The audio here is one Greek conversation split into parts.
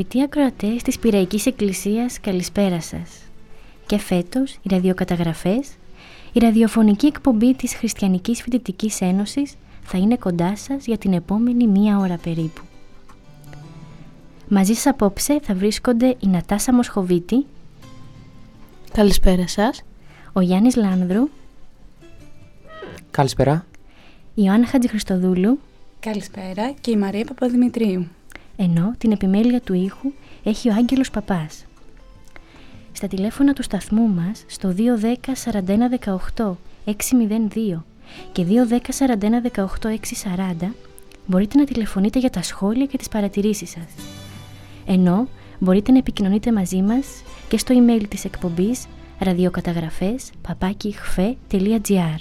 Αγαπητοί ακροατές της Πυραϊκής Εκκλησίας, καλησπέρα σας. Και φέτος, οι ραδιοκαταγραφές, η ραδιοφωνική εκπομπή της Χριστιανικής Φοιτητικής Ένωσης θα είναι κοντά σας για την επόμενη μία ώρα περίπου. Μαζί σας απόψε θα βρίσκονται η Νατάσα Μοσχοβίτη, Καλησπέρα σας. ο Γιάννης Λάνδρου, Καλησπέρα. η Ιωάννα Χατζηχριστοδούλου, Καλησπέρα και η Μαρία Παπαδημητρίου. Ενώ την επιμέλεια του ήχου έχει ο Άγγελος Παπάς. Στα τηλέφωνα του σταθμού μας στο 210 41 18 602 και 210 41 18 640 μπορείτε να τηλεφωνείτε για τα σχόλια και τις παρατηρήσεις σας. Ενώ μπορείτε να επικοινωνείτε μαζί μας και στο email της εκπομπής ραδιοκαταγραφές παπάκιχφε.gr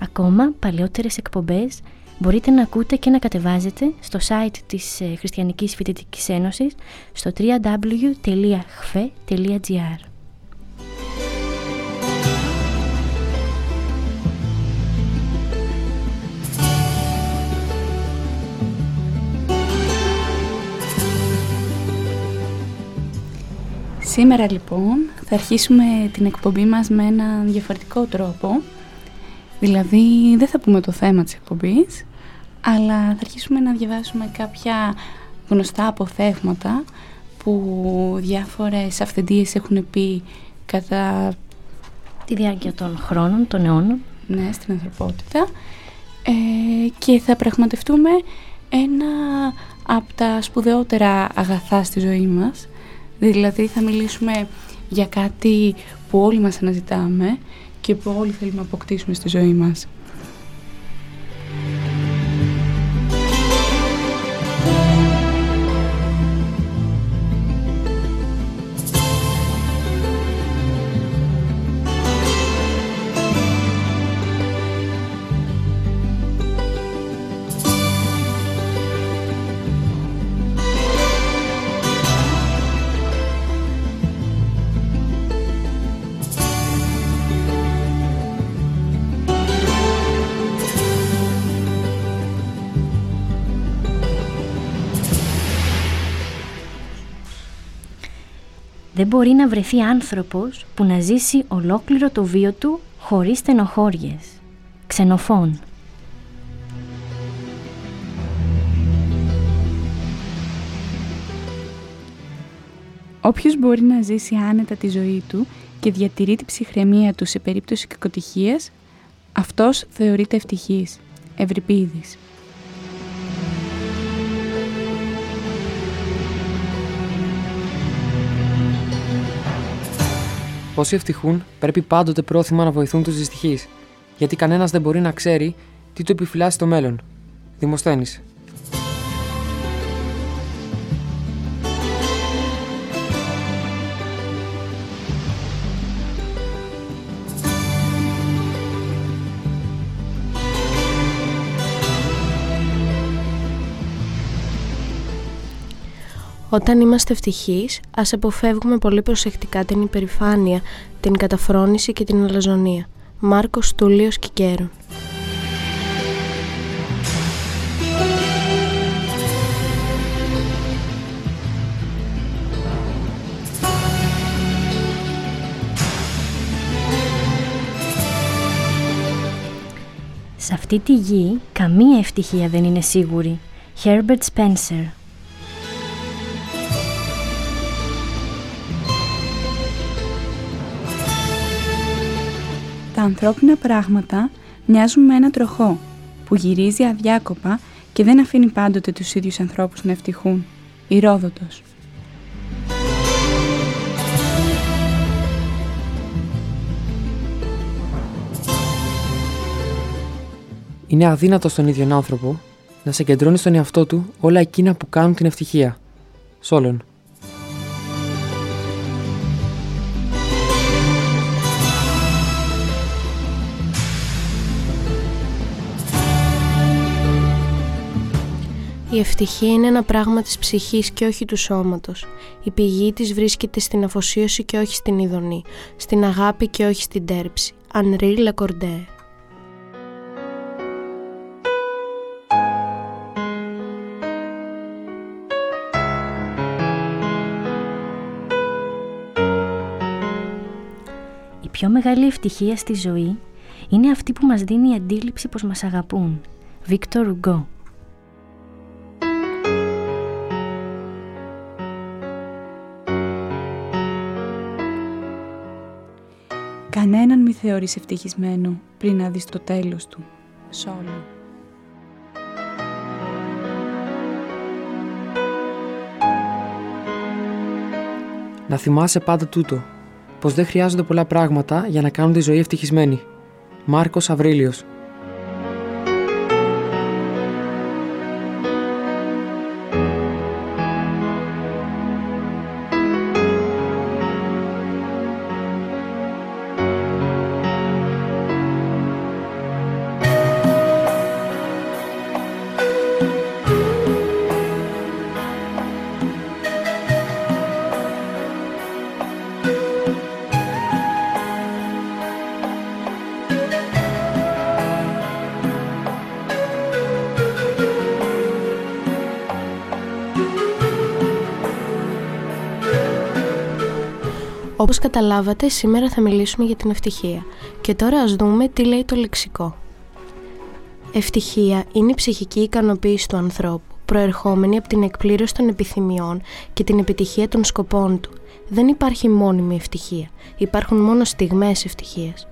Ακόμα παλαιότερες εκπομπές μπορείτε να ακούτε και να κατεβάζετε στο site της ε, Χριστιανικής Φοιτητικής Ένωσης στο www.hfe.gr Σήμερα λοιπόν θα αρχίσουμε την εκπομπή μας με έναν διαφορετικό τρόπο. Δηλαδή δεν θα πούμε το θέμα της εκπομπής, αλλά θα αρχίσουμε να διαβάσουμε κάποια γνωστά αποθέγματα που διάφορες αυθεντίες έχουν πει κατά Τη διάρκεια των χρόνων, των αιώνων. Ναι, στην ανθρωπότητα. Ε, και θα πραγματευτούμε ένα από τα σπουδαιότερα αγαθά στη ζωή μας. Δηλαδή θα μιλήσουμε για κάτι που όλοι μας αναζητάμε και που όλοι θέλουμε να αποκτήσουμε στη ζωή μας. Δεν μπορεί να βρεθεί άνθρωπος που να ζήσει ολόκληρο το βίο του χωρίς στενοχώριες. Ξενοφών. Όποιος μπορεί να ζήσει άνετα τη ζωή του και διατηρεί την ψυχραιμία του σε περίπτωση κακοτυχίας, αυτός θεωρείται ευτυχής. Ευρυπίδης. Όσοι ευτυχούν πρέπει πάντοτε πρόθυμα να βοηθούν τους δυστυχείς, γιατί κανένας δεν μπορεί να ξέρει τι του επιφυλάσσει το μέλλον. Δημοσθένης. Όταν είμαστε ευτυχείς, ας αποφεύγουμε πολύ προσεκτικά την υπερηφάνεια, την καταφρόνηση και την αλαζονία. Μάρκος Τούλιος Κικέρων Σε αυτή τη γη καμία ευτυχία δεν είναι σίγουρη. Herbert Spencer ανθρώπινα πράγματα μοιάζουν με ένα τροχό που γυρίζει αδιάκοπα και δεν αφήνει πάντοτε τους ίδιους ανθρώπους να ευτυχούν. Ηρόδοτος. Είναι αδύνατο στον ίδιο άνθρωπο να συγκεντρώνει στον εαυτό του όλα εκείνα που κάνουν την ευτυχία. Σόλων. Η ευτυχία είναι ένα πράγμα της ψυχής και όχι του σώματος. Η πηγή της βρίσκεται στην αφοσίωση και όχι στην ειδονή, στην αγάπη και όχι στην τέρψη. Ανρί Λεκορντέ Η πιο μεγάλη ευτυχία στη ζωή είναι αυτή που μας δίνει η αντίληψη πως μας αγαπούν. Βίκτορ Ουγκό Κανέναν μη θεωρείς ευτυχισμένο πριν να δεις το τέλος του. Σόλο. Να θυμάσαι πάντα τούτο. Πως δεν χρειάζονται πολλά πράγματα για να κάνουν τη ζωή ευτυχισμένη. Μάρκος Αβρίλιος Όπως καταλάβατε, σήμερα θα μιλήσουμε για την ευτυχία. Και τώρα ας δούμε τι λέει το λεξικό. Ευτυχία είναι η ψυχική ικανοποίηση του ανθρώπου, προερχόμενη από την εκπλήρωση των επιθυμιών και την επιτυχία των σκοπών του. Δεν υπάρχει μόνιμη ευτυχία. Υπάρχουν μόνο στιγμές ευτυχίας.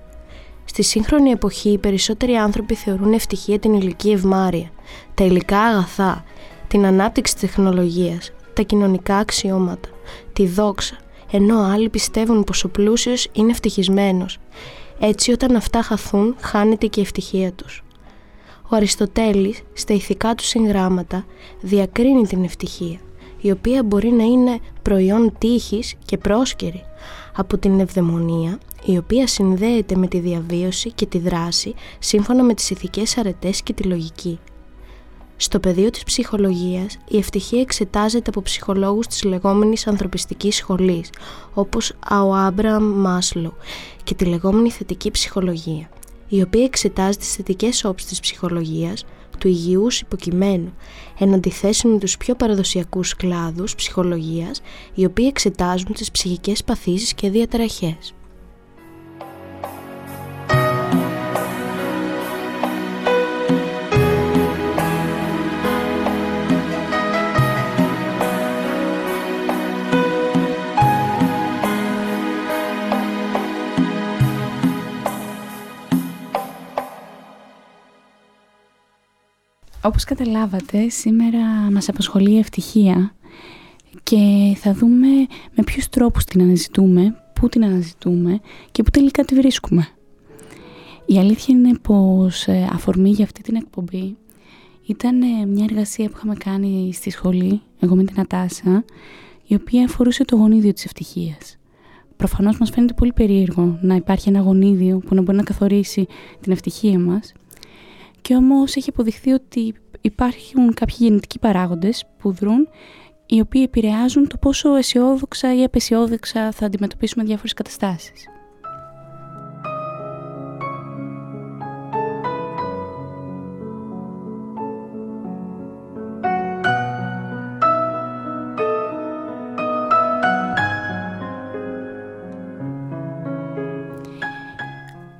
Στη σύγχρονη εποχή, οι περισσότεροι άνθρωποι θεωρούν ευτυχία την ηλική ευμάρεια, τα υλικά αγαθά, την ανάπτυξη της τεχνολογίας, τα κοινωνικά αξιώματα, τη δόξα, ενώ άλλοι πιστεύουν πως ο πλούσιος είναι ευτυχισμένος. Έτσι όταν αυτά χαθούν χάνεται και η ευτυχία τους. Ο Αριστοτέλης στα ηθικά του συγγράμματα διακρίνει την ευτυχία, η οποία μπορεί να είναι προϊόν τύχης και πρόσκαιρη, από την ευδαιμονία, η οποία συνδέεται με τη διαβίωση και τη δράση σύμφωνα με τις ηθικές αρετές και τη λογική. Στο πεδίο της ψυχολογίας, η ευτυχία εξετάζεται από ψυχολόγους της λεγόμενης ανθρωπιστικής σχολής, όπως ο Άμπραμ Μάσλο και τη λεγόμενη θετική ψυχολογία, η οποία εξετάζει τις θετικές όψεις της ψυχολογίας, του υγιούς υποκειμένου, εν αντιθέσει με τους πιο παραδοσιακούς κλάδους ψυχολογίας, οι οποίοι εξετάζουν τις ψυχικές παθήσεις και διαταραχές. Όπως καταλάβατε, σήμερα μας απασχολεί η ευτυχία και θα δούμε με ποιους τρόπους την αναζητούμε, πού την αναζητούμε και πού τελικά τη βρίσκουμε. Η αλήθεια είναι πως ε, αφορμή για αυτή την εκπομπή ήταν ε, μια εργασία που είχαμε κάνει στη σχολή, εγώ με την Ατάσα, η οποία αφορούσε το γονίδιο της ευτυχίας. Προφανώς μας φαίνεται πολύ περίεργο να υπάρχει ένα γονίδιο που να μπορεί να καθορίσει την ευτυχία μας και όμως έχει αποδειχθεί ότι υπάρχουν κάποιοι γεννητικοί παράγοντες που δρούν οι οποίοι επηρεάζουν το πόσο αισιόδοξα ή απεσιόδοξα θα αντιμετωπίσουμε διάφορες καταστάσεις.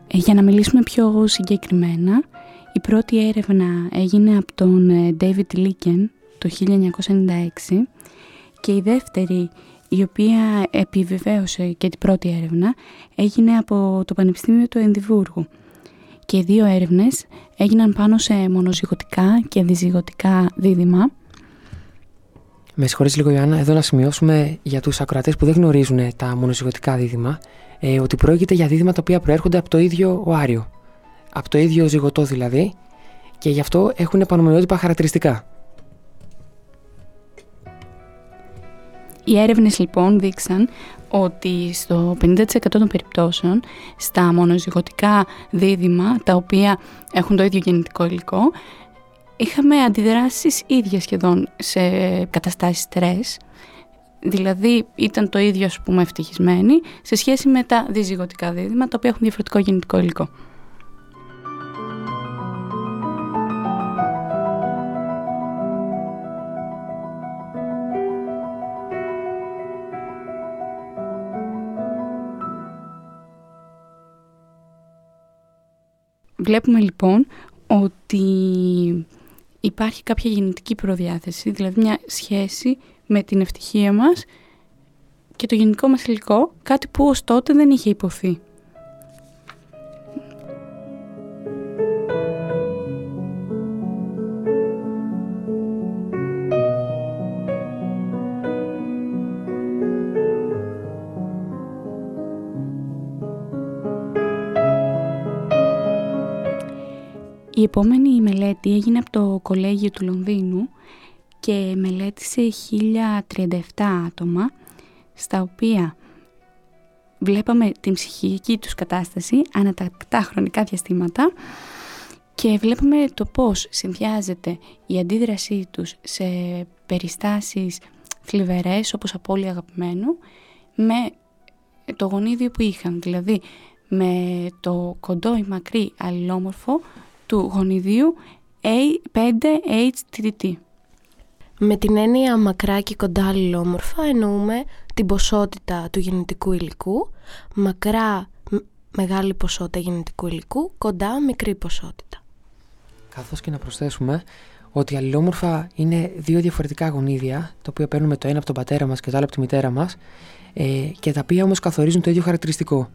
Ε, για να μιλήσουμε πιο συγκεκριμένα, Η πρώτη έρευνα έγινε από τον ε, David Licken το 1996 και η δεύτερη η οποία επιβεβαίωσε και την πρώτη έρευνα έγινε από το Πανεπιστήμιο του Ενδιβούργου και οι δύο έρευνες έγιναν πάνω σε μονοζυγωτικά και διζυγωτικά δίδυμα Με συγχωρείς λίγο Ιωάννα, εδώ να σημειώσουμε για τους ακροατές που δεν γνωρίζουν τα μονοζυγωτικά δίδυμα ε, ότι πρόκειται για δίδυμα τα οποία προέρχονται από το ίδιο οάριο. Από το ίδιο ζυγωτό δηλαδή και γι' αυτό έχουν επανομοιότυπα χαρακτηριστικά. Οι έρευνες λοιπόν δείξαν ότι στο 50% των περιπτώσεων στα μονοζυγωτικά δίδυμα τα οποία έχουν το ίδιο γεννητικό υλικό είχαμε αντιδράσεις ίδιες σχεδόν σε καταστάσεις στρες δηλαδή ήταν το ίδιο ας πούμε ευτυχισμένοι σε σχέση με τα διζυγωτικά δίδυμα τα οποία έχουν διαφορετικό γεννητικό υλικό. Βλέπουμε λοιπόν ότι υπάρχει κάποια γεννητική προδιάθεση, δηλαδή μια σχέση με την ευτυχία μας και το γενικό μας υλικό, κάτι που ως τότε δεν είχε υποθεί. Επόμενη μελέτη έγινε από το Κολέγιο του Λονδίνου και μελέτησε 1037 άτομα στα οποία βλέπαμε την ψυχική τους κατάσταση ανατακτά χρονικά διαστήματα και βλέπαμε το πώς συνδυάζεται η αντίδρασή τους σε περιστάσεις θλιβερές όπως απώλεια αγαπημένου με το γονίδιο που είχαν, δηλαδή με το κοντό ή μακρύ αλληλόμορφο του γονιδίου A5HTT. Με την έννοια μακρά και κοντά αλληλόμορφα εννοούμε την ποσότητα του γεννητικού υλικού, μακρά μεγάλη ποσότητα γεννητικού υλικού, κοντά μικρή ποσότητα. Καθώς και να προσθέσουμε ότι αλληλόμορφα είναι δύο διαφορετικά γονίδια, τα οποία παίρνουμε το ένα από τον πατέρα μας και το άλλο από τη μητέρα μας, ε, και τα οποία όμως καθορίζουν το ίδιο χαρακτηριστικό.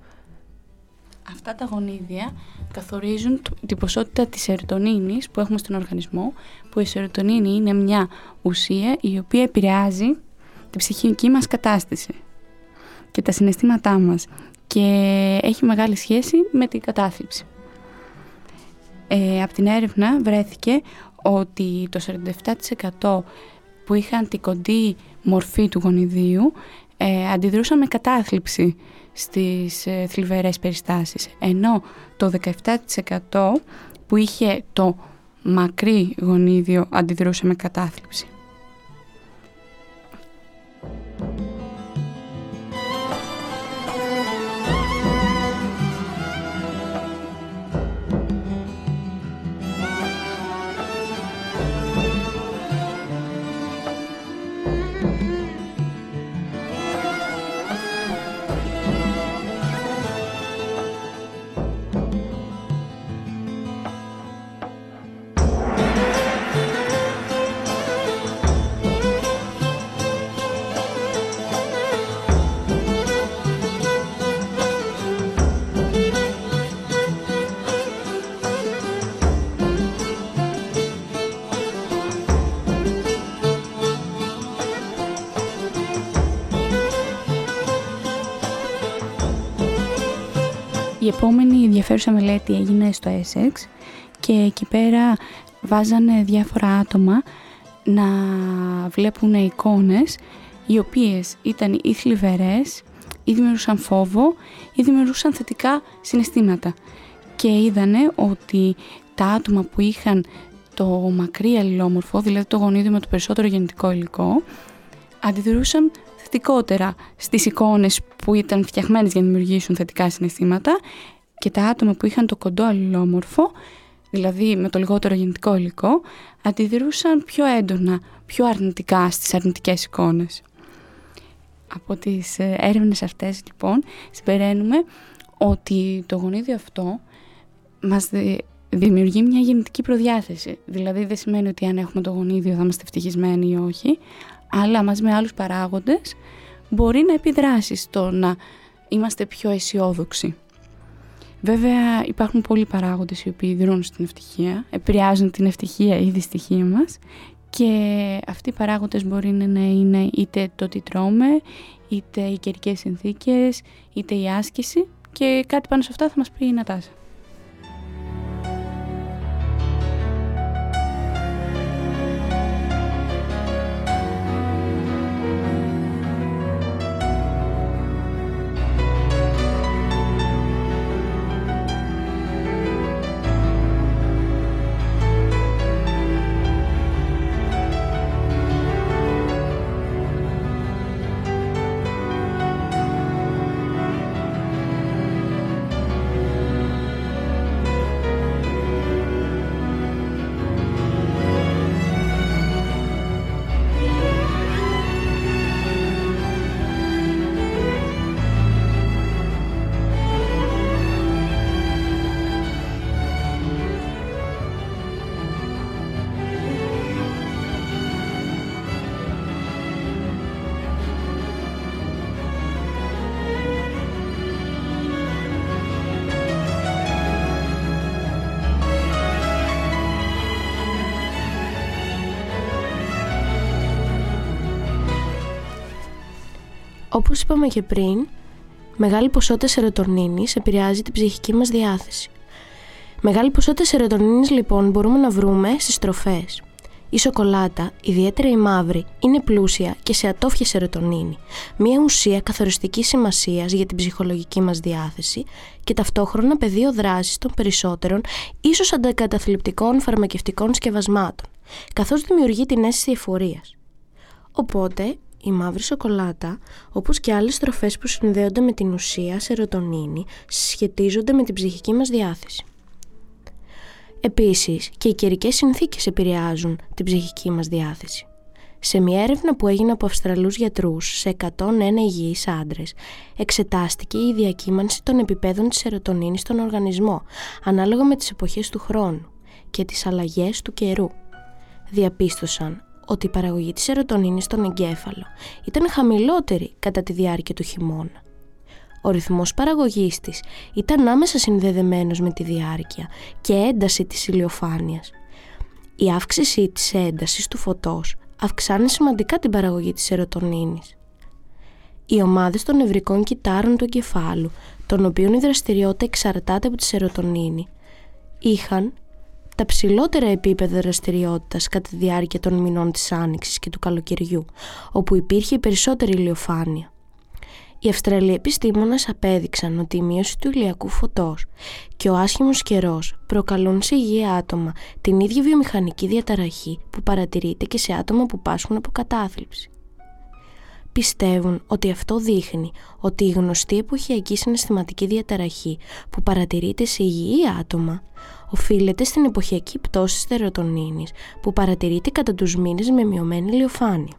Αυτά τα γονίδια καθορίζουν την ποσότητα της σερωτονίνης που έχουμε στον οργανισμό, που η σερωτονίνη είναι μια ουσία η οποία επηρεάζει την ψυχική μας κατάσταση και τα συναισθήματά μας και έχει μεγάλη σχέση με την κατάθλιψη. Ε, από την έρευνα βρέθηκε ότι το 47% που είχαν την κοντή μορφή του γονιδίου ε, αντιδρούσαν με κατάθλιψη στις ε, θλιβερές περιστάσεις. Ενώ το 17% που είχε το μακρύ γονίδιο αντιδρούσε με κατάθλιψη. Η επόμενη ενδιαφέρουσα μελέτη έγινε στο Essex και εκεί πέρα βάζανε διάφορα άτομα να βλέπουν εικόνες οι οποίες ήταν ή θλιβερές ή δημιουργούσαν φόβο ή δημιουργούσαν θετικά συναισθήματα. Και είδανε ότι τα άτομα που είχαν το μακρύ αλληλόμορφο, δηλαδή το γονίδιο με το περισσότερο γεννητικό υλικό, αντιδρούσαν θετικότερα στις εικόνες που ήταν φτιαχμένες για να δημιουργήσουν θετικά συναισθήματα και τα άτομα που είχαν το κοντό αλληλόμορφο, δηλαδή με το λιγότερο γεννητικό υλικό, αντιδρούσαν πιο έντονα, πιο αρνητικά στις αρνητικές εικόνες. Από τις ε, έρευνες αυτές λοιπόν συμπεραίνουμε ότι το γονίδιο αυτό μας δημιουργεί μια γεννητική προδιάθεση. Δηλαδή δεν σημαίνει ότι αν έχουμε το γονίδιο θα είμαστε ευτυχισμένοι ή όχι, αλλά μαζί με άλλους παράγοντες μπορεί να επιδράσει στο να είμαστε πιο αισιόδοξοι. Βέβαια υπάρχουν πολλοί παράγοντες οι οποίοι δρούν στην ευτυχία, επηρεάζουν την ευτυχία ή δυστυχία μας και αυτοί οι παράγοντες μπορεί να είναι είτε το τι τρώμε, είτε οι καιρικές συνθήκες, είτε η άσκηση και κάτι πάνω σε αυτά θα μας πει η Νατάσα. Όπως είπαμε και πριν, μεγάλη ποσότητα σερωτονίνης επηρεάζει την ψυχική μας διάθεση. Μεγάλη ποσότητα σερωτονίνης λοιπόν μπορούμε να βρούμε στις τροφές. Η σοκολάτα, ιδιαίτερα η μαύρη, είναι πλούσια και σε ατόφια σερωτονίνη, μια ουσία καθοριστικής σημασίας για την ψυχολογική μας διάθεση και ταυτόχρονα πεδίο δράσης των περισσότερων, ίσως αντακαταθλιπτικών φαρμακευτικών σκευασμάτων, καθώς δημιουργεί την αίσθηση εφορίας. Οπότε, η μαύρη σοκολάτα, όπως και άλλες τροφές που συνδέονται με την ουσία σερωτονίνη, σχετίζονται με την ψυχική μας διάθεση. Επίσης, και οι καιρικές συνθήκες επηρεάζουν την ψυχική μας διάθεση. Σε μια έρευνα που έγινε από Αυστραλούς γιατρούς σε 101 υγιείς άντρες, εξετάστηκε η διακύμανση των επιπέδων της σερωτονίνης στον οργανισμό, ανάλογα με τις εποχές του χρόνου και τις αλλαγές του καιρού. Διαπίστωσαν ότι η παραγωγή της σερωτονίνης στον εγκέφαλο ήταν χαμηλότερη κατά τη διάρκεια του χειμώνα. Ο ρυθμός παραγωγής της ήταν άμεσα συνδεδεμένος με τη διάρκεια και ένταση της ηλιοφάνειας. Η αύξηση της έντασης του φωτός αυξάνει σημαντικά την παραγωγή της σερωτονίνης. Οι ομάδες των νευρικών κυτάρων του εγκεφάλου, των οποίων η δραστηριότητα εξαρτάται από τη σερωτονίνη, είχαν τα ψηλότερα επίπεδα δραστηριότητας κατά τη διάρκεια των μηνών της Άνοιξης και του καλοκαιριού, όπου υπήρχε η περισσότερη ηλιοφάνεια. Οι Αυστραλοί επιστήμονες απέδειξαν ότι η μείωση του ηλιακού φωτός και ο άσχημος καιρός προκαλούν σε υγιή άτομα την ίδια βιομηχανική διαταραχή που παρατηρείται και σε άτομα που πάσχουν από κατάθλιψη. Πιστεύουν ότι αυτό δείχνει ότι η γνωστή εποχιακή συναισθηματική διαταραχή που παρατηρείται σε υγιή άτομα οφείλεται στην εποχιακή πτώση στερεοτονίνης που παρατηρείται κατά τους μήνες με μειωμένη ηλιοφάνεια.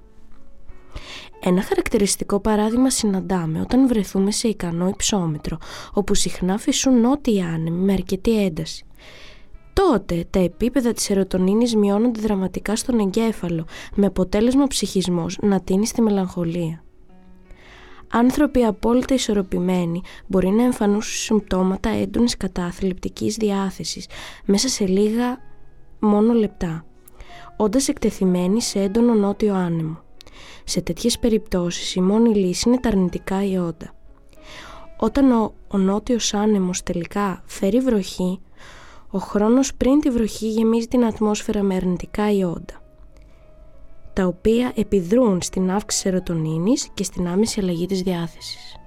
Ένα χαρακτηριστικό παράδειγμα συναντάμε όταν βρεθούμε σε ικανό υψόμετρο, όπου συχνά φυσούν νότιοι άνεμοι με αρκετή ένταση. Τότε τα επίπεδα της σερωτονίνης μειώνονται δραματικά στον εγκέφαλο, με αποτέλεσμα ψυχισμός να τίνει στη μελαγχολία. Άνθρωποι απόλυτα ισορροπημένοι μπορεί να εμφανίσουν συμπτώματα έντονης κατάθλιπτικής διάθεσης μέσα σε λίγα μόνο λεπτά, όντας εκτεθειμένοι σε έντονο νότιο άνεμο. Σε τέτοιες περιπτώσεις η μόνη λύση είναι τα αρνητικά ιόντα. Όταν ο, ο νότιος άνεμος τελικά φέρει βροχή, ο χρόνος πριν τη βροχή γεμίζει την ατμόσφαιρα με αρνητικά ιόντα τα οποία επιδρούν στην αύξηση σερωτονίνης και στην άμεση αλλαγή της διάθεσης.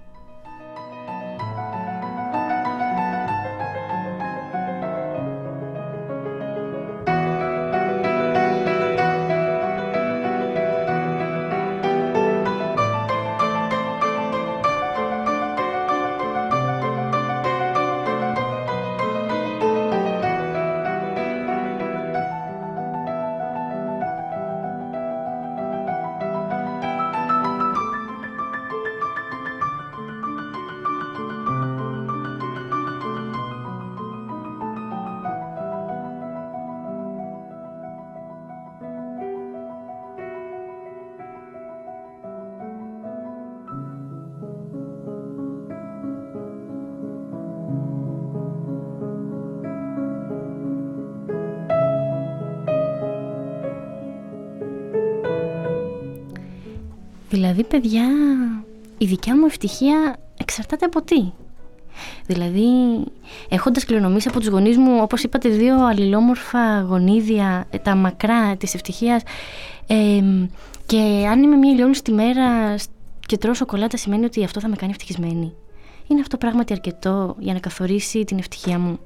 Δηλαδή, παιδιά, η δικιά μου ευτυχία εξαρτάται από τι. Δηλαδή, έχοντας κληρονομήσει από τους γονείς μου, όπως είπατε, δύο αλληλόμορφα γονίδια, ε, τα μακρά της ευτυχίας, ε, και αν είμαι μία ηλιόλουστη τη μέρα και τρώω σοκολάτα, σημαίνει ότι αυτό θα με κάνει ευτυχισμένη. Είναι αυτό πράγματι αρκετό για να καθορίσει την ευτυχία μου.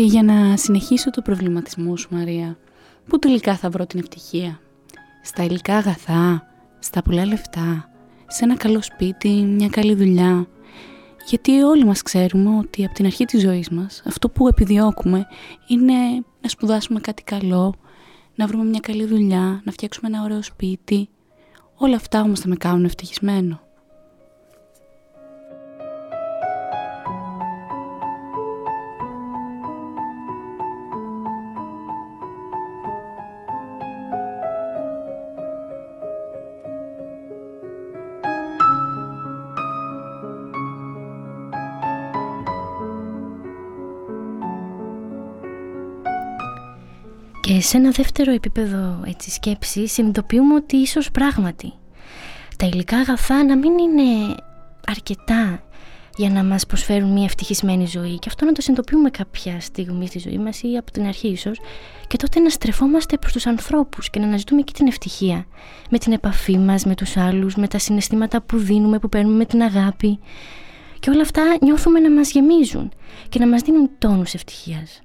Και για να συνεχίσω το προβληματισμό σου Μαρία, πού τελικά θα βρω την ευτυχία; Στα υλικά αγαθά, στα πολλά λεφτά, σε ένα καλό σπίτι, μια καλή δουλειά. Γιατί όλοι μας ξέρουμε ότι από την αρχή της ζωής μας αυτό που επιδιώκουμε είναι να σπουδάσουμε κάτι καλό, να βρούμε μια καλή δουλειά, να φτιάξουμε ένα ωραίο σπίτι. Όλα αυτά όμως θα με κάνουν ευτυχισμένο. Σε ένα δεύτερο επίπεδο έτσι, σκέψης συνειδητοποιούμε ότι ίσως πράγματι τα υλικά αγαθά να μην είναι αρκετά για να μας προσφέρουν μια ευτυχισμένη ζωή. Και αυτό να το συνειδητοποιούμε κάποια στιγμή στη ζωή μας ή από την αρχή ίσως. Και τότε να στρεφόμαστε προς τους ανθρώπους και να αναζητούμε και την ευτυχία. Με την επαφή μας με τους άλλους, με τα συναισθήματα που δίνουμε, που παίρνουμε με την αγάπη. Και όλα αυτά νιώθουμε να μας γεμίζουν και να μας δίνουν τόνους ευτυχίας.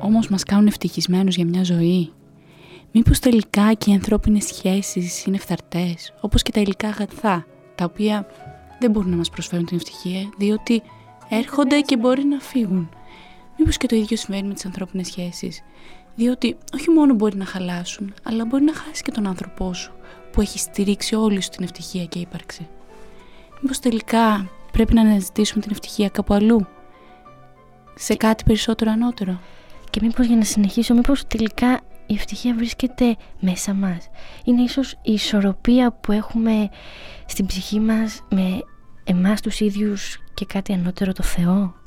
Όμως μας κάνουν ευτυχισμένους για μια ζωή. Μήπως τελικά και οι ανθρώπινες σχέσεις είναι φθαρτές, όπως και τα υλικά αγαθά, τα οποία δεν μπορούν να μας προσφέρουν την ευτυχία, διότι έρχονται και μπορεί να φύγουν. Μήπως και το ίδιο συμβαίνει με τις ανθρώπινες σχέσεις, διότι όχι μόνο μπορεί να χαλάσουν, αλλά μπορεί να χάσει και τον άνθρωπό σου, που έχει στηρίξει όλη σου την ευτυχία και ύπαρξη. Μήπως τελικά πρέπει να αναζητήσουμε την ευτυχία κάπου αλλού, σε κάτι περισσότερο ανώτερο; Και μήπως για να συνεχίσω, μήπως τελικά η ευτυχία βρίσκεται μέσα μας. Είναι ίσως η ισορροπία που έχουμε στην ψυχή μας με εμάς τους ίδιους και κάτι ανώτερο το Θεό.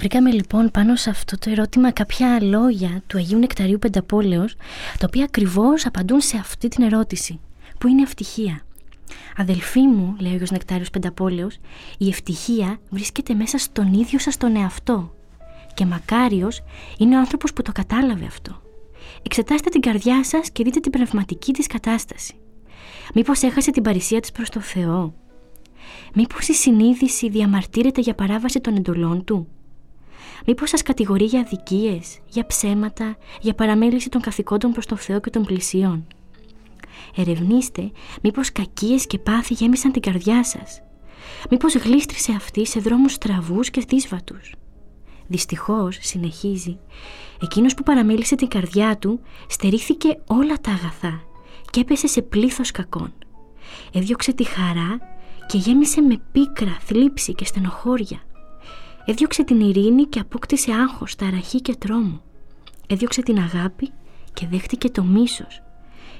Βρήκαμε λοιπόν πάνω σε αυτό το ερώτημα κάποια λόγια του Αγίου Νεκταρίου Πενταπόλεως, τα οποία ακριβώς απαντούν σε αυτή την ερώτηση, που είναι ευτυχία. Αδελφοί μου, λέει ο Αγίος Νεκτάριος Πενταπόλεως, η ευτυχία βρίσκεται μέσα στον ίδιο σας τον εαυτό. Και μακάριος είναι ο άνθρωπος που το κατάλαβε αυτό. Εξετάστε την καρδιά σας και δείτε την πνευματική της κατάσταση. Μήπως έχασε την παρησία της προς το Θεό; Μήπως η συνείδηση διαμαρτύρεται για παράβαση των εντολών του; Μήπως σας κατηγορεί για αδικίες, για ψέματα, για παραμέληση των καθηκόντων προς τον Θεό και των πλησίων; Ερευνήστε μήπως κακίες και πάθη γέμισαν την καρδιά σας; Μήπως γλίστρισε αυτή σε δρόμους στραβούς και δύσβατους; Δυστυχώς, συνεχίζει, εκείνος που παραμέλησε την καρδιά του στερήθηκε όλα τα αγαθά και έπεσε σε πλήθος κακών. Έδιωξε τη χαρά και γέμισε με πίκρα, θλίψη και στενοχώρια. Έδιωξε την ειρήνη και απόκτησε άγχος, ταραχή και τρόμο. Έδιωξε την αγάπη και δέχτηκε το μίσος.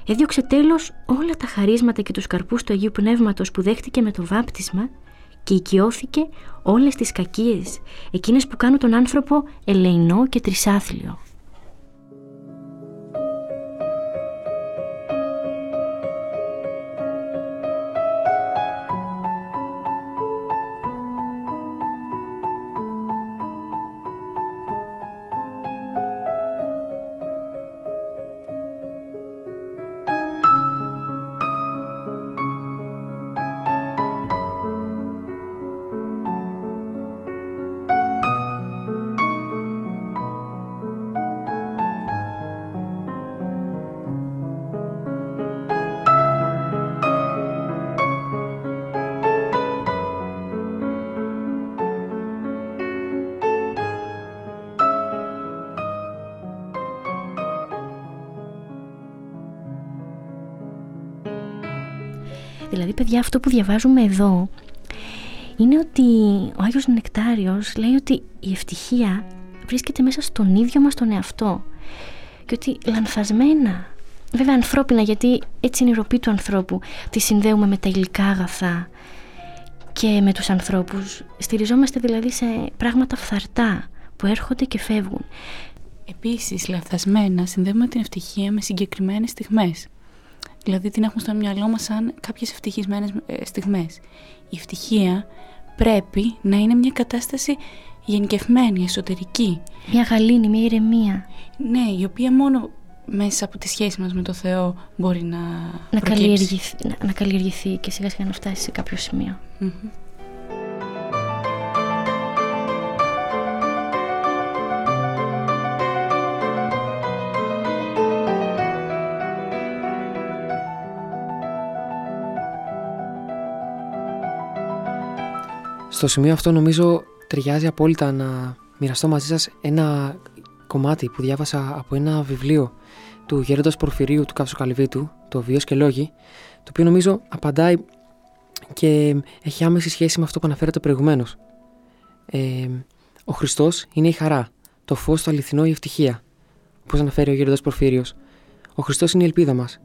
Έδιωξε τέλος όλα τα χαρίσματα και τους καρπούς του Αγίου Πνεύματος που δέχτηκε με το βάπτισμα και οικειώθηκε όλες τις κακίες, εκείνες που κάνουν τον άνθρωπο ελεηνό και τρισάθλιο. Παιδιά, αυτό που διαβάζουμε εδώ είναι ότι ο Άγιος Νεκτάριος λέει ότι η ευτυχία βρίσκεται μέσα στον ίδιο μας τον εαυτό και ότι λανθασμένα, βέβαια ανθρώπινα γιατί έτσι είναι η ροπή του ανθρώπου, τη συνδέουμε με τα υλικά αγαθά και με τους ανθρώπους. Στηριζόμαστε δηλαδή σε πράγματα φθαρτά που έρχονται και φεύγουν. Επίσης, λανθασμένα συνδέουμε την ευτυχία με συγκεκριμένες στιγμές. Δηλαδή την έχουμε στο μυαλό μας σαν κάποιες ευτυχισμένες ε, στιγμές. Η ευτυχία πρέπει να είναι μια κατάσταση γενικευμένη, εσωτερική. Μια γαλήνη, μια ηρεμία. Ναι, η οποία μόνο μέσα από τη σχέση μας με το Θεό μπορεί να Να προκύψει. καλλιεργηθεί, να, να καλλιεργηθεί και σιγά σιγά να φτάσει σε κάποιο σημείο. Μμμ. Στο σημείο αυτό νομίζω ταιριάζει απόλυτα να μοιραστώ μαζί σας ένα κομμάτι που διάβασα από ένα βιβλίο του γέροντος Πορφυρίου του Καυσοκαλυβίτου, το «Βίος και λόγοι», το οποίο νομίζω απαντάει και έχει άμεση σχέση με αυτό που αναφέρατε προηγουμένως. Ε, ο Χριστός είναι η χαρά, το φως, το αληθινό, η ευτυχία, όπως αναφέρει ο γέροντας Πορφύριος. Ο Χριστός είναι η ελπίδα μας.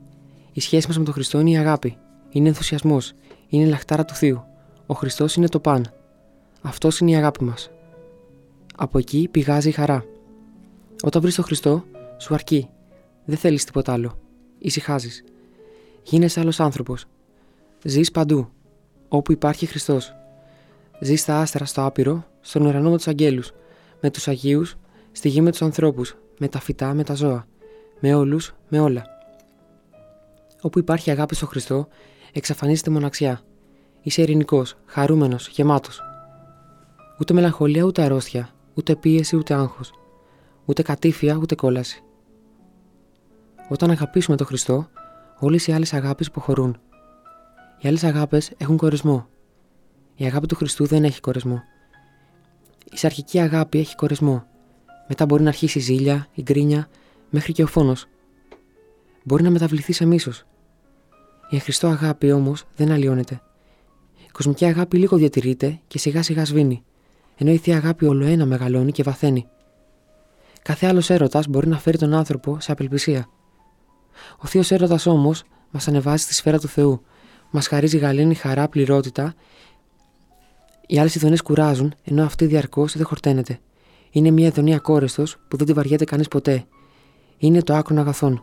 Η σχέση μας με τον Χριστό είναι η αγάπη, είναι ενθουσιασμός, είναι η λαχτάρα του Θείου. Ο Χριστός είναι το παν. Αυτός είναι η αγάπη μας. Από εκεί πηγάζει η χαρά. Όταν βρεις τον Χριστό, σου αρκεί. Δεν θέλεις τίποτα άλλο. Ησυχάζεις. Γίνεσαι άλλος άνθρωπος. Ζεις παντού. Όπου υπάρχει Χριστός. Ζεις στα άστερα, στο άπειρο, στον ουρανό με τους αγγέλους, με τους Αγίους, στη γη με τους ανθρώπους, με τα φυτά, με τα ζώα, με όλους, με όλα. Όπου υπάρχει αγάπη στο Χριστό, εξαφανίζεται μοναξιά. Είσαι ειρηνικός, χαρούμενος, γεμάτος. Ούτε μελαγχολία, ούτε αρρώστια, ούτε πίεση, ούτε άγχος. Ούτε κατήφια, ούτε κόλαση. Όταν αγαπήσουμε τον Χριστό, όλες οι άλλες αγάπες υποχωρούν. Οι άλλες αγάπες έχουν κορεσμό. Η αγάπη του Χριστού δεν έχει κορεσμό. Η σαρκική αγάπη έχει κορεσμό. Μετά μπορεί να αρχίσει η ζήλια, η γκρίνια, μέχρι και ο φόνος. Μπορεί να μεταβληθεί σε μίσος. Η Χριστό αγάπη όμως δεν αλλοιώνεται. Η κοσμική αγάπη λίγο διατηρείται και σιγά σιγά σβήνει, ενώ η θεία αγάπη ολοένα μεγαλώνει και βαθαίνει. Κάθε άλλος έρωτας μπορεί να φέρει τον άνθρωπο σε απελπισία. Ο θείος έρωτας όμως μας ανεβάζει στη σφαίρα του Θεού, μας χαρίζει γαλήνη χαρά, πληρότητα. Οι άλλες ειδονές κουράζουν, ενώ αυτή διαρκώς δεν χορταίνεται. Είναι μια ειδονία κόρεστος που δεν τη βαριέται κανείς ποτέ. Είναι το άκρον αγαθόν.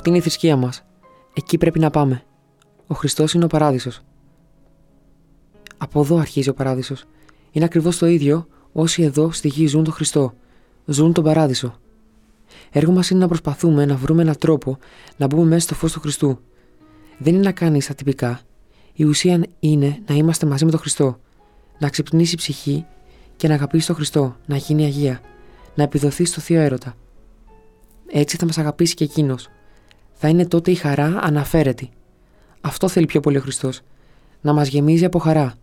Αυτή είναι η θρησκεία μας. Εκεί πρέπει να πάμε. Ο Χριστός είναι ο παράδεισος. Από εδώ αρχίζει ο παράδεισος. Είναι ακριβώς το ίδιο όσοι εδώ στη γη ζουν τον Χριστό. Ζουν τον παράδεισο. Έργο μας είναι να προσπαθούμε να βρούμε έναν τρόπο να μπούμε μέσα στο φως του Χριστού. Δεν είναι να κάνεις ατυπικά. Η ουσία είναι να είμαστε μαζί με τον Χριστό. Να ξυπνήσει η ψυχή και να αγαπήσεις τον Χριστό, να γίνει αγία, να επιδοθείς στο θείο έρωτα. Έτσι θα μας αγαπήσει και εκείνος. Θα είναι τότε η χαρά αναφέρετη. Αυτό θέλει πιο πολύ ο Χριστός. Να μας γεμίζει από χαρά.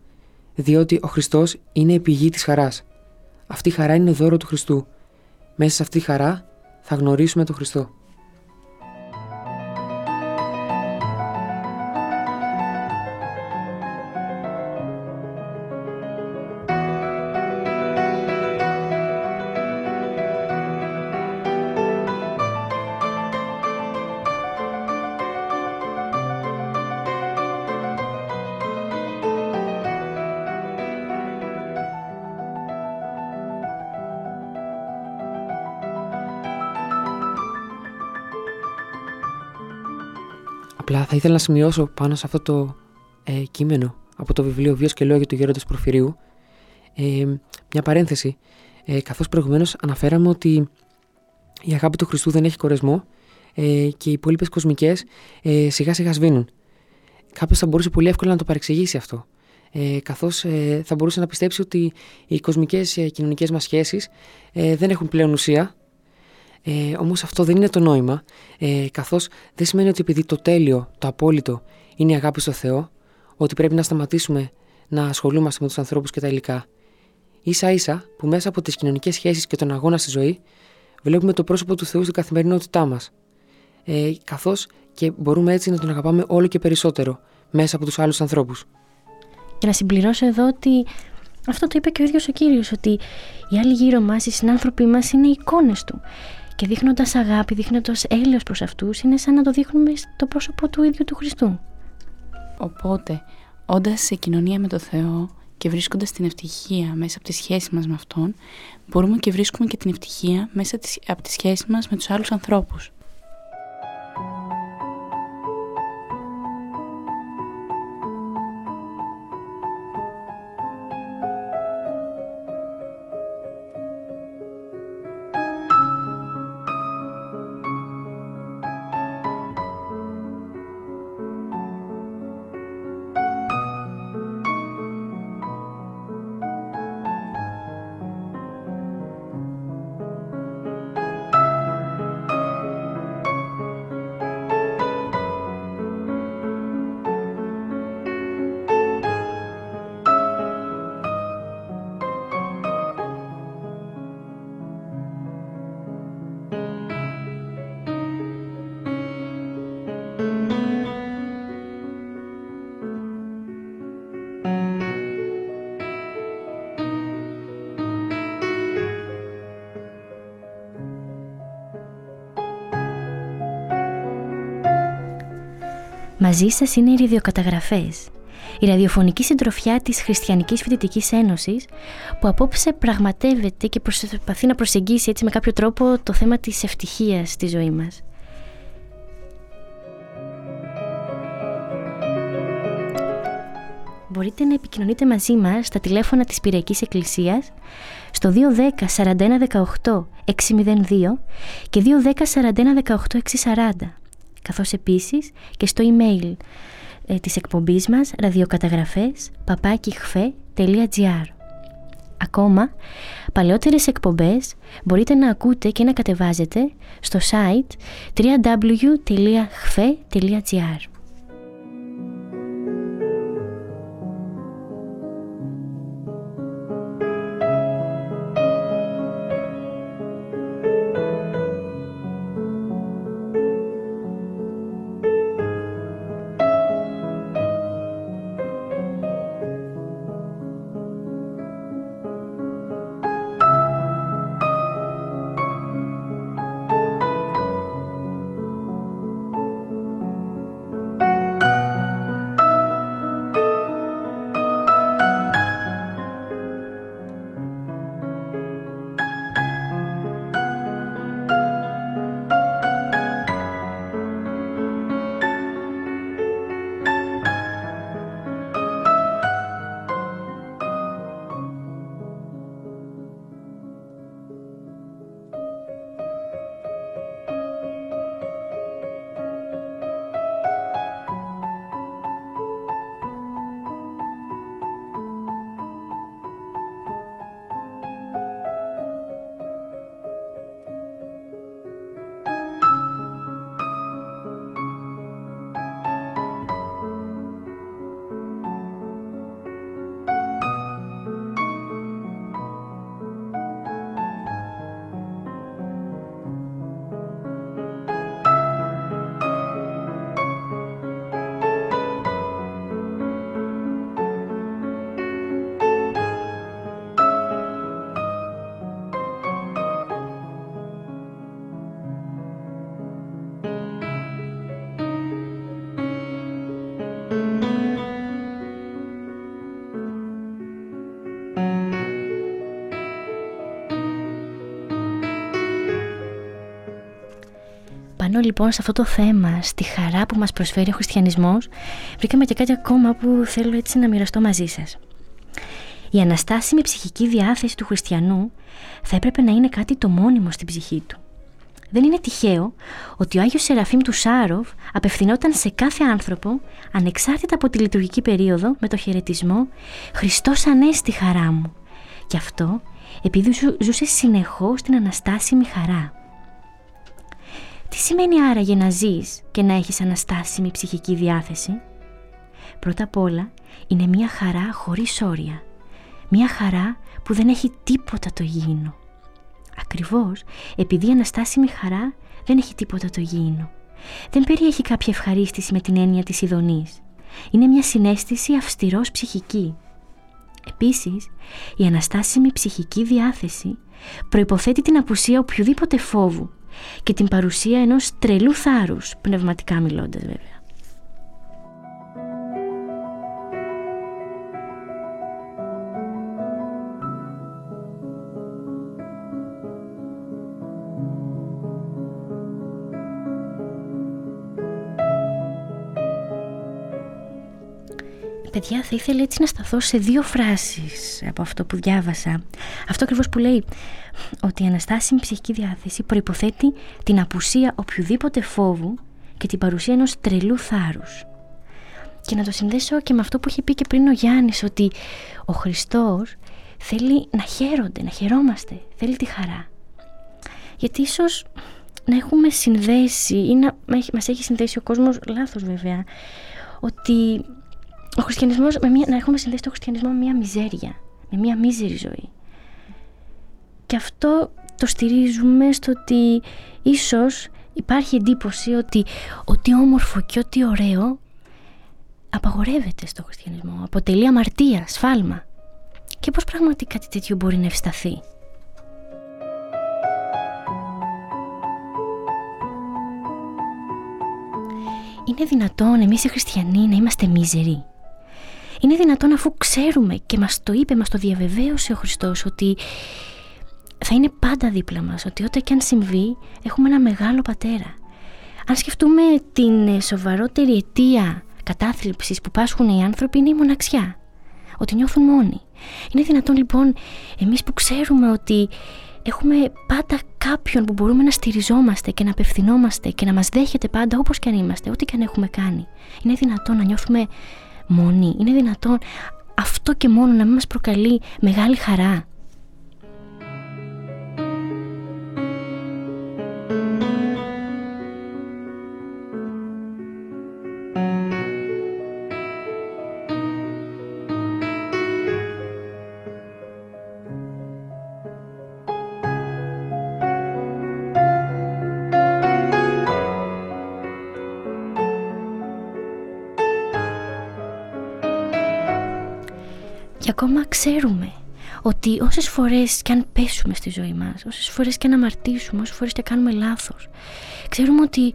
Διότι ο Χριστός είναι η πηγή της χαράς. Αυτή η χαρά είναι δώρο του Χριστού. Μέσα σε αυτή τη χαρά θα γνωρίσουμε τον Χριστό. Απλά θα ήθελα να σημειώσω πάνω σε αυτό το ε, κείμενο από το βιβλίο Βίος και Λόγια του Γέροντος Προφυρίου ε, μια παρένθεση. Ε, καθώς προηγουμένως αναφέραμε ότι η αγάπη του Χριστού δεν έχει κορεσμό ε, και οι υπόλοιπες κοσμικές ε, σιγά σιγά σβήνουν. Κάποιος θα μπορούσε πολύ εύκολα να το παρεξηγήσει αυτό. Ε, καθώς ε, θα μπορούσε να πιστέψει ότι οι κοσμικές ε, κοινωνικές μας σχέσεις ε, δεν έχουν πλέον ουσία Ε, Όμως αυτό δεν είναι το νόημα, ε, καθώς δεν σημαίνει ότι επειδή το τέλειο, το απόλυτο, είναι η αγάπη στο Θεό, ότι πρέπει να σταματήσουμε να ασχολούμαστε με τους ανθρώπους και τα υλικά. σα ίσα που μέσα από τις κοινωνικές σχέσεις και τον αγώνα στη ζωή, βλέπουμε το πρόσωπο του Θεού στην καθημερινότητά μας. Ε, καθώς και μπορούμε έτσι να τον αγαπάμε όλο και περισσότερο μέσα από τους άλλους ανθρώπους. Και να συμπληρώσω εδώ ότι αυτό το είπε και ο ίδιος ο κύριος, ότι οι άλλοι γύρω μας, οι συνάνθρωποι μας, είναι εικόνες του. Και δείχνοντας αγάπη, δείχνοντας έλεος προς αυτούς, είναι σαν να το δείχνουμε στο πρόσωπο του ίδιου του Χριστού. Οπότε, όντας σε κοινωνία με το Θεό και βρίσκοντας την ευτυχία μέσα από τη σχέση μας με Αυτόν, μπορούμε και βρίσκουμε και την ευτυχία μέσα από τη σχέση μας με τους άλλους ανθρώπους. Μαζί σας είναι οι ραδιοκαταγραφές, η ραδιοφωνική συντροφιά της Χριστιανικής Φοιτητικής Ένωσης που απόψε πραγματεύεται και προσπαθεί να προσεγγίσει έτσι με κάποιο τρόπο το θέμα της ευτυχίας στη ζωή μας. Μπορείτε να επικοινωνείτε μαζί μας στα τηλέφωνα της Πυριακής Εκκλησίας στο 210 41 602 και 210 41 640 καθώς επίσης και στο email ε, της εκπομπής μας ραδιοκαταγραφές παπάκιχφε.gr Ακόμα, παλαιότερες εκπομπές μπορείτε να ακούτε και να κατεβάζετε στο site www.hfe.gr Πάνω λοιπόν σε αυτό το θέμα, στη χαρά που μας προσφέρει ο χριστιανισμός, βρήκαμε και κάτι ακόμα που θέλω έτσι να μοιραστώ μαζί σας. Η αναστάσιμη ψυχική διάθεση του χριστιανού θα έπρεπε να είναι κάτι το μόνιμο στην ψυχή του. Δεν είναι τυχαίο ότι ο Άγιος Σεραφείμ του Σάροφ απευθυνόταν σε κάθε άνθρωπο, ανεξάρτητα από τη λειτουργική περίοδο, με το χαιρετισμό «Χριστός ανέστη χαρά μου». Και αυτό επειδή ζούσε συνεχώς την αναστάσιμη χαρά. Τι σημαίνει άραγε να ζεις και να έχεις αναστάσιμη ψυχική διάθεση; Πρώτα απ' όλα είναι μια χαρά χωρίς όρια. Μια χαρά που δεν έχει τίποτα το γήινο. Ακριβώς επειδή η αναστάσιμη χαρά δεν έχει τίποτα το γήινο. Δεν περιέχει κάποια ευχαρίστηση με την έννοια της ειδονής. Είναι μια συνέστηση αυστηρός ψυχική. Επίσης, η αναστάσιμη ψυχική διάθεση προϋποθέτει την απουσία οποιοδήποτε φόβου και την παρουσία ενός τρελού θάρρους, πνευματικά μιλώντας βέβαια. Παιδιά θα ήθελα έτσι να σταθώ σε δύο φράσεις από αυτό που διάβασα. Αυτό ακριβώς που λέει ότι η αναστάσιμη ψυχική διάθεση προϋποθέτει την απουσία οποιοδήποτε φόβου και την παρουσία ενός τρελού θάρρους. Και να το συνδέσω και με αυτό που είχε πει και πριν ο Γιάννης ότι ο Χριστός θέλει να χαίρονται, να χαιρόμαστε, θέλει τη χαρά. Γιατί ίσως να έχουμε συνδέσει ή να μας έχει συνδέσει ο κόσμος λάθος βέβαια ότι ο χριστιανισμός, με μια, να έχουμε συνδέσει το χριστιανισμό με μια μιζέρια, με μια μίζερη ζωή. Και αυτό το στηρίζουμε στο ότι ίσως υπάρχει εντύπωση ότι ό,τι όμορφο και ό,τι ωραίο απαγορεύεται στο χριστιανισμό, αποτελεί αμαρτία, σφάλμα. Και πώς πραγματικά κάτι τέτοιο μπορεί να ευσταθεί. Είναι δυνατόν εμείς οι χριστιανοί να είμαστε μίζεροι; Είναι δυνατόν αφού ξέρουμε και μας το είπε, μας το διαβεβαίωσε ο Χριστός ότι θα είναι πάντα δίπλα μας, ότι ό,τι και αν συμβεί έχουμε ένα μεγάλο πατέρα. Αν σκεφτούμε την σοβαρότερη αιτία κατάθλιψης που πάσχουν οι άνθρωποι είναι η μοναξιά, ότι νιώθουν μόνοι. Είναι δυνατόν λοιπόν εμείς που ξέρουμε ότι έχουμε πάντα κάποιον που μπορούμε να στηριζόμαστε και να απευθυνόμαστε και να μας δέχεται πάντα όπως και αν είμαστε, ό,τι και αν έχουμε κάνει. Είναι δυνατόν να νιώθουμε μόνοι. Είναι δυνατόν αυτό και μόνο να μην μας προκαλεί μεγάλη χαρά. Και ακόμα ξέρουμε ότι όσες φορές και αν πέσουμε στη ζωή μας, όσες φορές και αν αμαρτήσουμε, όσες φορές και κάνουμε λάθος, ξέρουμε ότι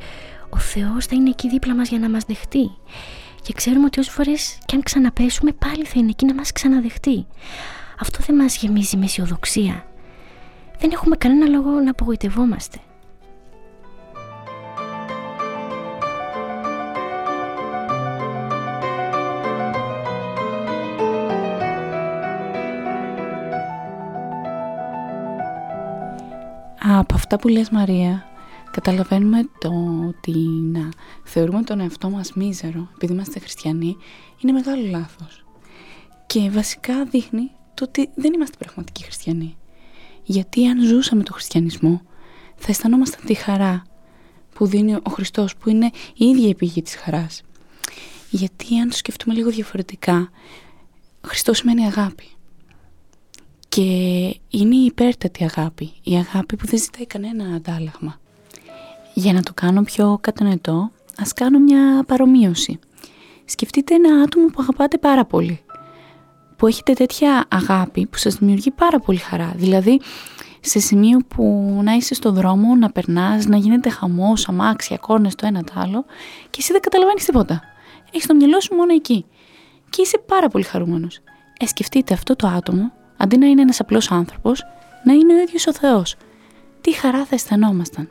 ο Θεός θα είναι εκεί δίπλα μας για να μας δεχτεί. Και ξέρουμε ότι όσες φορές και αν ξαναπέσουμε πάλι θα είναι εκεί να μας ξαναδεχτεί. Αυτό δεν μας γεμίζει με αισιοδοξία. Δεν έχουμε κανένα λόγο να απογοητευόμαστε. Αυτά που λες Μαρία, καταλαβαίνουμε το ότι να θεωρούμε τον εαυτό μας μίζερο επειδή είμαστε χριστιανοί είναι μεγάλο λάθος. Και βασικά δείχνει το ότι δεν είμαστε πραγματικοί χριστιανοί. Γιατί αν ζούσαμε το χριστιανισμό θα αισθανόμασταν τη χαρά που δίνει ο Χριστός που είναι η ίδια η πηγή της χαράς. Γιατί αν το σκεφτούμε λίγο διαφορετικά, Χριστός σημαίνει αγάπη. Και είναι η υπέρτατη αγάπη, η αγάπη που δεν ζητάει κανένα αντάλλαγμα. Για να το κάνω πιο κατανοητό, ας κάνω μια παρομοίωση. Σκεφτείτε ένα άτομο που αγαπάτε πάρα πολύ. Που έχετε τέτοια αγάπη που σας δημιουργεί πάρα πολύ χαρά. Δηλαδή, σε σημείο που να είσαι στο δρόμο, να περνάς, να γίνεται χαμός, αμάξια, κόρνες το ένα το άλλο και εσύ δεν καταλαβαίνεις τίποτα. Έχεις το μυαλό σου μόνο εκεί. Και είσαι πάρα πολύ χαρούμενος. Ε, σκεφτείτε αυτό το άτομο αντί να είναι ένας απλός άνθρωπος, να είναι ο ίδιος ο Θεός. Τι χαρά θα αισθανόμασταν.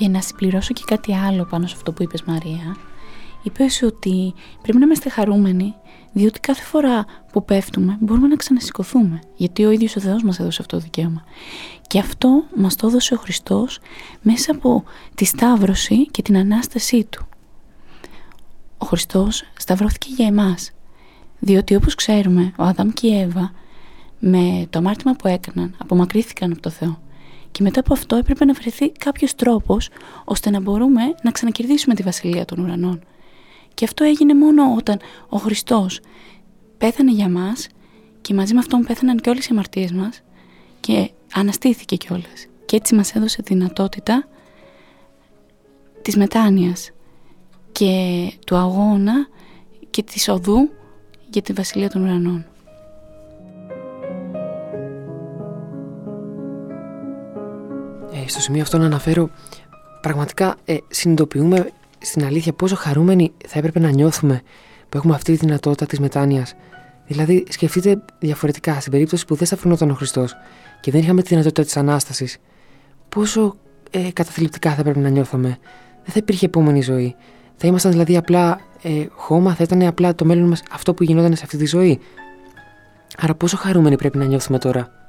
Και να συμπληρώσω και κάτι άλλο πάνω σε αυτό που είπες Μαρία. Είπες ότι πρέπει να είμαστε χαρούμενοι διότι κάθε φορά που πέφτουμε μπορούμε να ξανασηκωθούμε. Γιατί ο ίδιος ο Θεός μας έδωσε αυτό το δικαίωμα. Και αυτό μας το έδωσε ο Χριστός μέσα από τη Σταύρωση και την Ανάστασή Του. Ο Χριστός σταυρώθηκε για εμάς. Διότι όπως ξέρουμε, ο Αδάμ και η Εύα με το αμάρτημα που έκαναν απομακρύθηκαν από το Θεό. Και μετά από αυτό έπρεπε να βρεθεί κάποιος τρόπος ώστε να μπορούμε να ξανακερδίσουμε τη βασιλεία των ουρανών. Και αυτό έγινε μόνο όταν ο Χριστός πέθανε για μας και μαζί με αυτόν πέθαναν και όλες οι αμαρτίες μας και αναστήθηκε κιόλας. Και έτσι μας έδωσε δυνατότητα της μετάνοιας και του αγώνα και της οδού για τη Βασιλεία των Ουρανών. Στο σημείο αυτό να αναφέρω, πραγματικά ε, συνειδητοποιούμε στην αλήθεια πόσο χαρούμενοι θα έπρεπε να νιώθουμε που έχουμε αυτή τη δυνατότητα της μετάνοιας. Δηλαδή, σκεφτείτε διαφορετικά, στην περίπτωση που δεν σταυρωνόταν ο Χριστός και δεν είχαμε τη δυνατότητα της ανάστασης, πόσο ε, καταθλιπτικά θα έπρεπε να νιώθουμε. Δεν θα υπήρχε επόμενη ζωή. Θα ήμασταν δηλαδή απλά ε, χώμα, θα ήταν απλά το μέλλον μας αυτό που γινόταν σε αυτή τη ζωή. Άρα, πόσο χαρούμενοι πρέπει να νιώθουμε τώρα;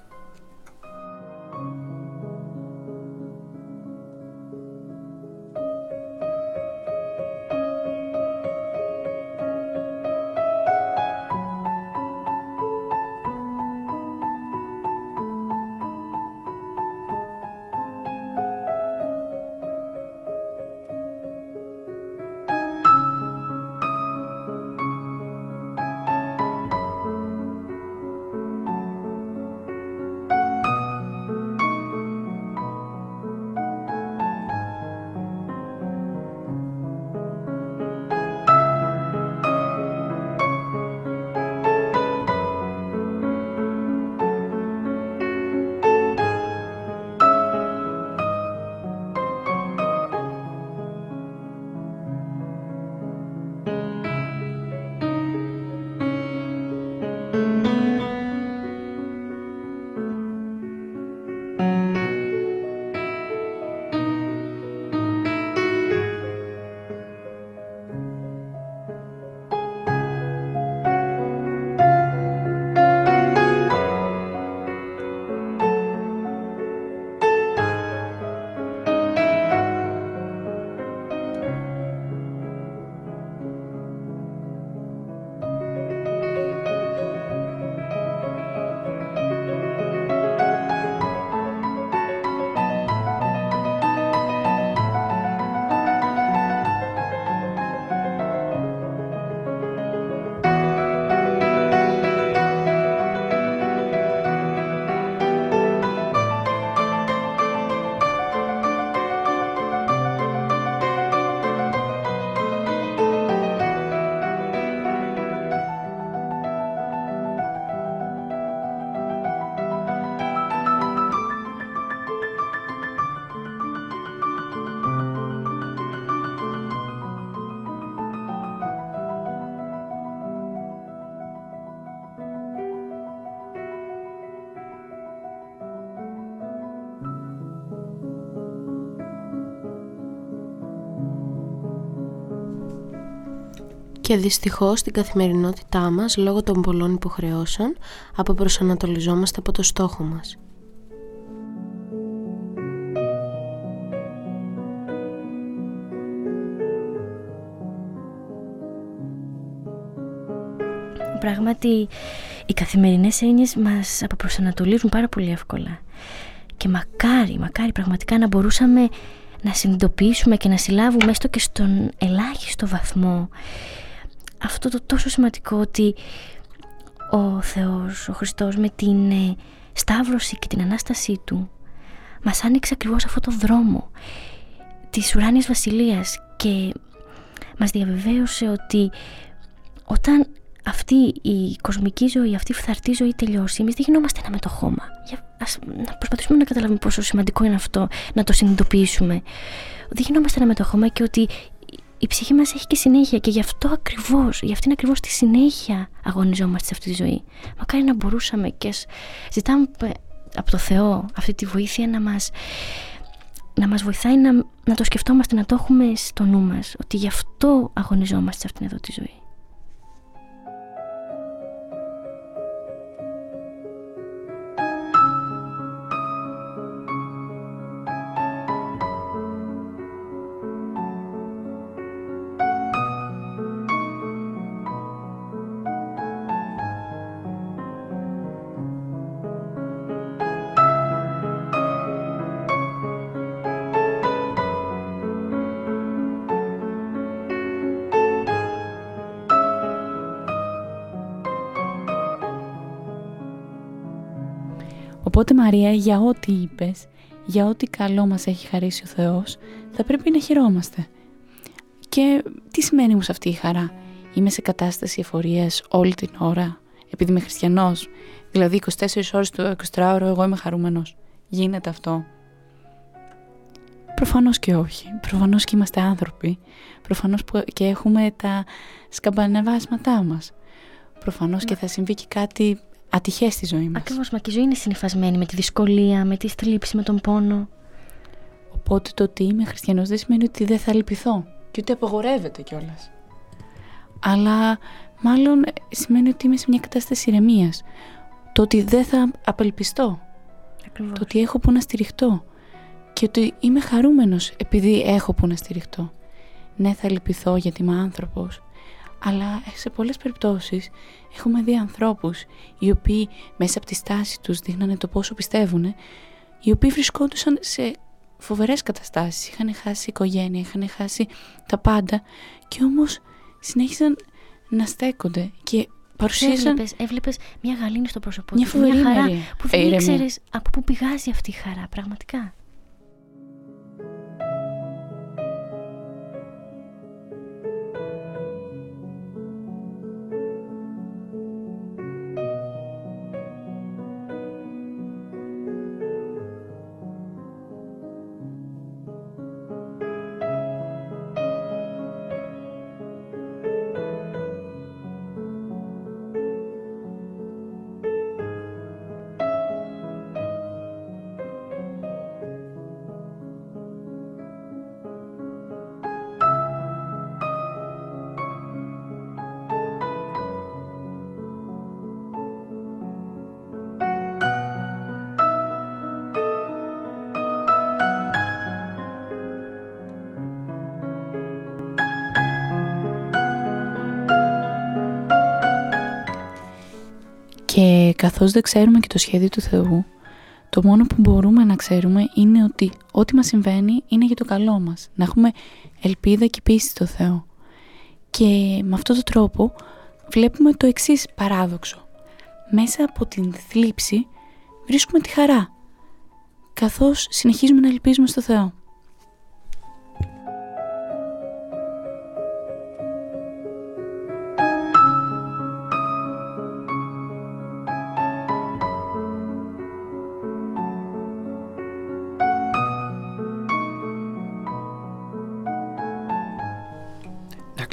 Και δυστυχώς στην καθημερινότητά μας λόγω των πολλών υποχρεώσεων αποπροσανατολιζόμαστε από το στόχο μας. Πράγματι, οι καθημερινές έννοιες μας αποπροσανατολίζουν πάρα πολύ εύκολα. Και μακάρι, μακάρι πραγματικά να μπορούσαμε να συνειδητοποιήσουμε και να συλλάβουμε έστω και στον ελάχιστο βαθμό αυτό το τόσο σημαντικό ότι ο Θεός, ο Χριστός με την ε, σταύρωση και την Ανάστασή Του μας άνοιξε ακριβώς αυτό το δρόμο της ουράνιας βασιλείας και μας διαβεβαίωσε ότι όταν αυτή η κοσμική ζωή, αυτή η φθαρτή ζωή τελειώσει, εμείς δεν γινόμαστε ένα με το χώμα. Για, ας, να προσπαθήσουμε να καταλάβουμε πόσο σημαντικό είναι αυτό, να το συνειδητοποιήσουμε. Δεν γινόμαστε ένα με το χώμα και ότι η ψυχή μας έχει και συνέχεια και γι' αυτό ακριβώς, γι' αυτήν ακριβώς τη συνέχεια αγωνιζόμαστε σε αυτή τη ζωή. Μακάρι να μπορούσαμε και ζητάμε από το Θεό αυτή τη βοήθεια να μας, να μας βοηθάει να, να το σκεφτόμαστε, να το έχουμε στο νου μας, ότι γι' αυτό αγωνιζόμαστε σε αυτήν εδώ τη ζωή. Οπότε Μαρία, για ό,τι είπες, για ό,τι καλό μας έχει χαρίσει ο Θεός, θα πρέπει να χαιρόμαστε. Και τι σημαίνει όμως αυτή η χαρά; Είμαι σε κατάσταση εφορίας όλη την ώρα, επειδή είμαι χριστιανός. Δηλαδή 24 ώρες το 24ωρο εγώ είμαι χαρούμενος. Γίνεται αυτό; Προφανώς και όχι. Προφανώς και είμαστε άνθρωποι. Προφανώς και έχουμε τα σκαμπανεβάσματά μας. Προφανώς και θα συμβεί και κάτι ατυχές στη ζωή μας. Ακριβώς, μα και η ζωή είναι συνηθισμένη με τη δυσκολία, με τη θλίψη, με τον πόνο. Οπότε το ότι είμαι χριστιανός δεν σημαίνει ότι δεν θα λυπηθώ και ότι απαγορεύεται κιόλας. Αλλά μάλλον σημαίνει ότι είμαι σε μια κατάσταση ηρεμίας. Το ότι δεν θα απελπιστώ. Ακριβώς. Το ότι έχω που να στηριχτώ. Και ότι είμαι χαρούμενος επειδή έχω που να στηριχτώ. Ναι, θα λυπηθώ γιατί είμαι άνθρωπος αλλά σε πολλές περιπτώσεις έχουμε δει ανθρώπους οι οποίοι μέσα από τη στάση τους δείχνανε το πόσο πιστεύουν οι οποίοι βρισκόντουσαν σε φοβερές καταστάσεις. Είχαν χάσει οικογένεια, είχαν χάσει τα πάντα και όμως συνέχισαν να στέκονται και παρουσίασαν... Έβλεπες, έβλεπες μια γαλήνη στο πρόσωπό μια τους, μια χαρά που δεν ε, ήξερες από πού πηγάζει αυτή η χαρά πραγματικά. Και καθώς δεν ξέρουμε και το σχέδιο του Θεού, το μόνο που μπορούμε να ξέρουμε είναι ότι ό,τι μας συμβαίνει είναι για το καλό μας. Να έχουμε ελπίδα και πίστη στο Θεό. Και με αυτόν τον τρόπο βλέπουμε το εξής παράδοξο. Μέσα από την θλίψη βρίσκουμε τη χαρά, καθώς συνεχίζουμε να ελπίζουμε στο Θεό.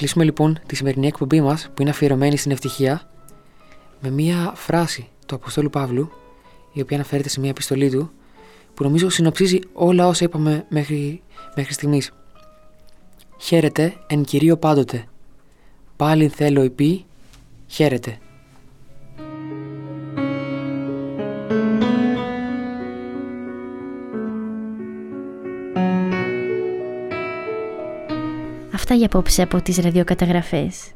Κλείσουμε λοιπόν τη σημερινή εκπομπή μας που είναι αφιερωμένη στην ευτυχία με μία φράση του Αποστόλου Παύλου η οποία αναφέρεται σε μία επιστολή του που νομίζω συνοψίζει όλα όσα είπαμε μέχρι, μέχρι στιγμής. Χαίρετε εν κυρίω πάντοτε. Πάλιν θέλω υπή, χαίρετε. Αυτά για απόψε από τις ραδιοκαταγραφές.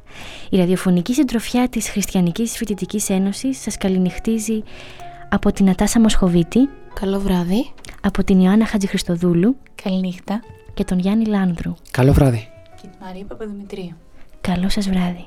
Η ραδιοφωνική συντροφιά της Χριστιανικής Φοιτητικής Ένωσης σας καληνυχτίζει από την Ατάσα Μοσχοβίτη. Καλό βράδυ. Από την Ιωάννα Χατζηχριστοδούλου. Καληνύχτα. Και τον Γιάννη Λάνδρου. Καλό βράδυ. Και τη Μαρία Παπαδημητρίου. Καλό σας βράδυ.